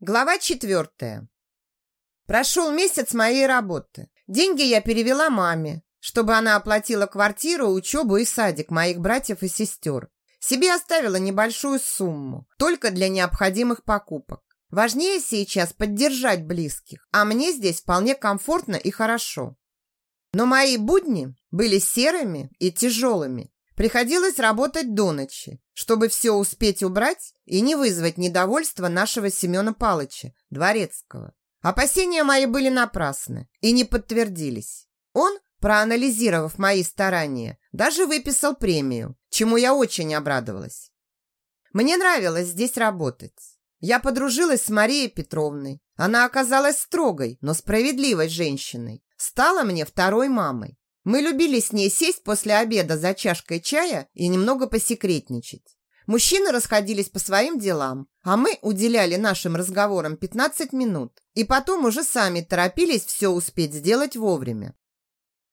Глава четвертая. Прошел месяц моей работы. Деньги я перевела маме, чтобы она оплатила квартиру, учебу и садик моих братьев и сестер. Себе оставила небольшую сумму, только для необходимых покупок. Важнее сейчас поддержать близких, а мне здесь вполне комфортно и хорошо. Но мои будни были серыми и тяжелыми. Приходилось работать до ночи, чтобы все успеть убрать и не вызвать недовольства нашего Семена Палыча, дворецкого. Опасения мои были напрасны и не подтвердились. Он, проанализировав мои старания, даже выписал премию, чему я очень обрадовалась. Мне нравилось здесь работать. Я подружилась с Марией Петровной. Она оказалась строгой, но справедливой женщиной. Стала мне второй мамой. Мы любили с ней сесть после обеда за чашкой чая и немного посекретничать. Мужчины расходились по своим делам, а мы уделяли нашим разговорам 15 минут и потом уже сами торопились все успеть сделать вовремя.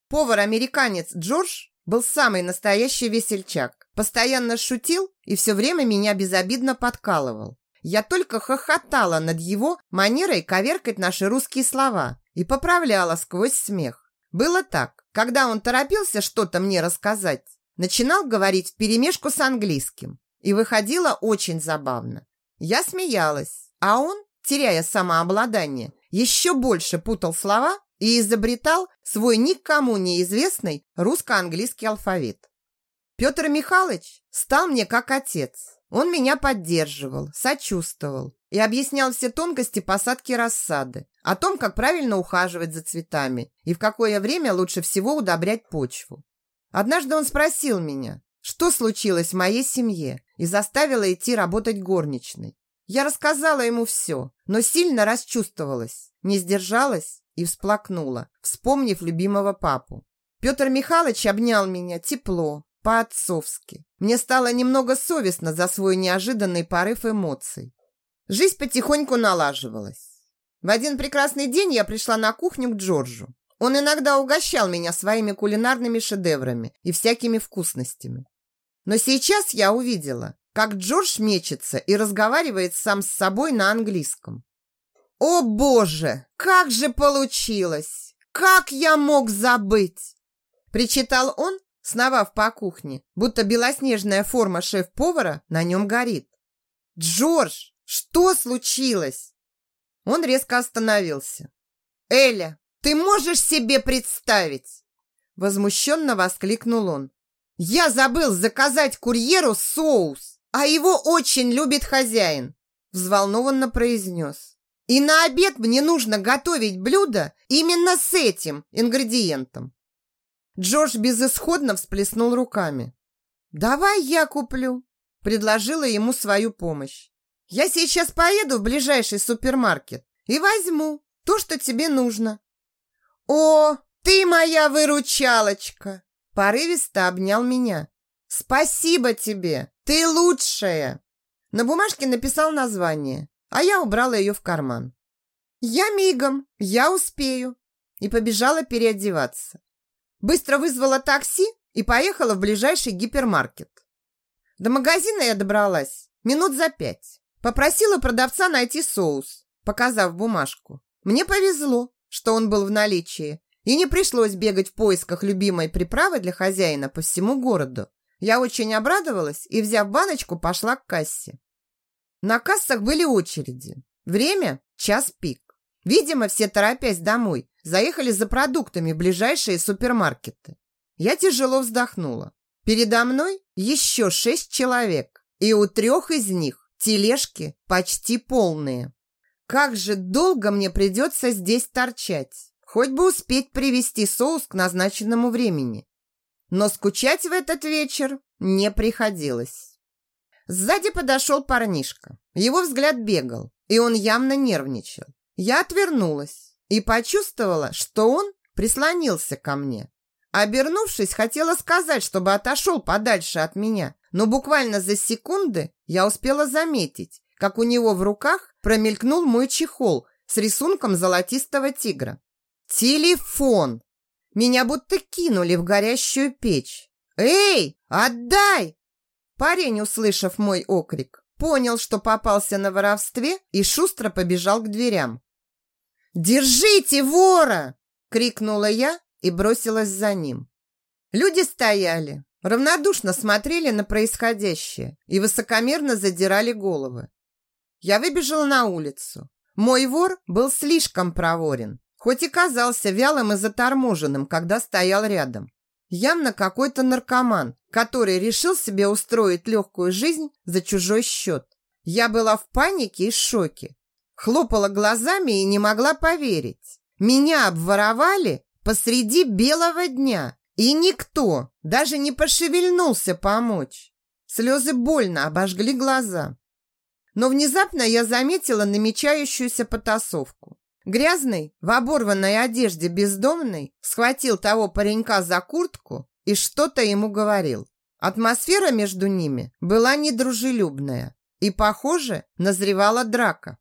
Повар-американец Джордж был самый настоящий весельчак, постоянно шутил и все время меня безобидно подкалывал. Я только хохотала над его манерой коверкать наши русские слова и поправляла сквозь смех. Было так. Когда он торопился что-то мне рассказать, начинал говорить вперемешку с английским. И выходило очень забавно. Я смеялась, а он, теряя самообладание, еще больше путал слова и изобретал свой никому неизвестный русско-английский алфавит. Петр Михайлович стал мне как отец. Он меня поддерживал, сочувствовал и объяснял все тонкости посадки рассады, о том, как правильно ухаживать за цветами и в какое время лучше всего удобрять почву. Однажды он спросил меня, что случилось в моей семье и заставило идти работать горничной. Я рассказала ему все, но сильно расчувствовалась, не сдержалась и всплакнула, вспомнив любимого папу. Петр Михайлович обнял меня тепло, по-отцовски. Мне стало немного совестно за свой неожиданный порыв эмоций. Жизнь потихоньку налаживалась. В один прекрасный день я пришла на кухню к Джорджу. Он иногда угощал меня своими кулинарными шедеврами и всякими вкусностями. Но сейчас я увидела, как Джордж мечется и разговаривает сам с собой на английском. «О, Боже! Как же получилось! Как я мог забыть?» Причитал он, сновав по кухне, будто белоснежная форма шеф-повара на нем горит. «Джордж, что случилось?» Он резко остановился. «Эля, ты можешь себе представить?» Возмущенно воскликнул он. «Я забыл заказать курьеру соус, а его очень любит хозяин!» Взволнованно произнес. «И на обед мне нужно готовить блюдо именно с этим ингредиентом!» Джордж безысходно всплеснул руками. «Давай я куплю!» Предложила ему свою помощь. Я сейчас поеду в ближайший супермаркет и возьму то, что тебе нужно. О, ты моя выручалочка! Порывисто обнял меня. Спасибо тебе, ты лучшая. На бумажке написал название, а я убрала ее в карман. Я мигом, я успею. И побежала переодеваться. Быстро вызвала такси и поехала в ближайший гипермаркет. До магазина я добралась минут за пять. Попросила продавца найти соус, показав бумажку. Мне повезло, что он был в наличии, и не пришлось бегать в поисках любимой приправы для хозяина по всему городу. Я очень обрадовалась и, взяв баночку, пошла к кассе. На кассах были очереди. Время – час пик. Видимо, все, торопясь домой, заехали за продуктами в ближайшие супермаркеты. Я тяжело вздохнула. Передо мной еще шесть человек, и у трех из них Тележки почти полные. Как же долго мне придется здесь торчать. Хоть бы успеть привезти соус к назначенному времени. Но скучать в этот вечер не приходилось. Сзади подошел парнишка. Его взгляд бегал, и он явно нервничал. Я отвернулась и почувствовала, что он прислонился ко мне. Обернувшись, хотела сказать, чтобы отошел подальше от меня, но буквально за секунды я успела заметить, как у него в руках промелькнул мой чехол с рисунком золотистого тигра. Телефон! Меня будто кинули в горящую печь. «Эй, отдай!» Парень, услышав мой окрик, понял, что попался на воровстве и шустро побежал к дверям. «Держите вора!» – крикнула я и бросилась за ним. Люди стояли, равнодушно смотрели на происходящее и высокомерно задирали головы. Я выбежала на улицу. Мой вор был слишком проворен, хоть и казался вялым и заторможенным, когда стоял рядом. Явно какой-то наркоман, который решил себе устроить легкую жизнь за чужой счет. Я была в панике и шоке. Хлопала глазами и не могла поверить. Меня обворовали посреди белого дня, и никто даже не пошевельнулся помочь. Слезы больно обожгли глаза. Но внезапно я заметила намечающуюся потасовку. Грязный, в оборванной одежде бездомный, схватил того паренька за куртку и что-то ему говорил. Атмосфера между ними была недружелюбная и, похоже, назревала драка.